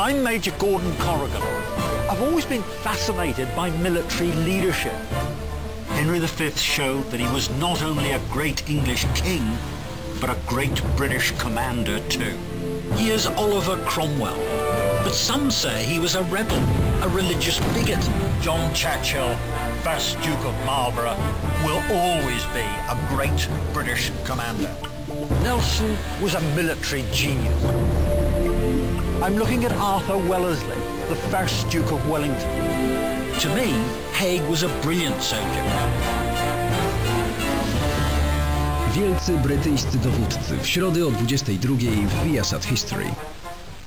I'm Major Gordon Corrigan. I've always been fascinated by military leadership. Henry V showed that he was not only a great English king, but a great British commander too. He is Oliver Cromwell, but some say he was a rebel, a religious bigot. John Churchill, first Duke of Marlborough, will always be a great British commander. Nelson was a military genius. I'm looking at Arthur Wellesley, the first Duke of Wellington. To me, Haig was a brilliant soldier. Wielcy brytyjscy dowódcy w środę o 22 w Viasat History.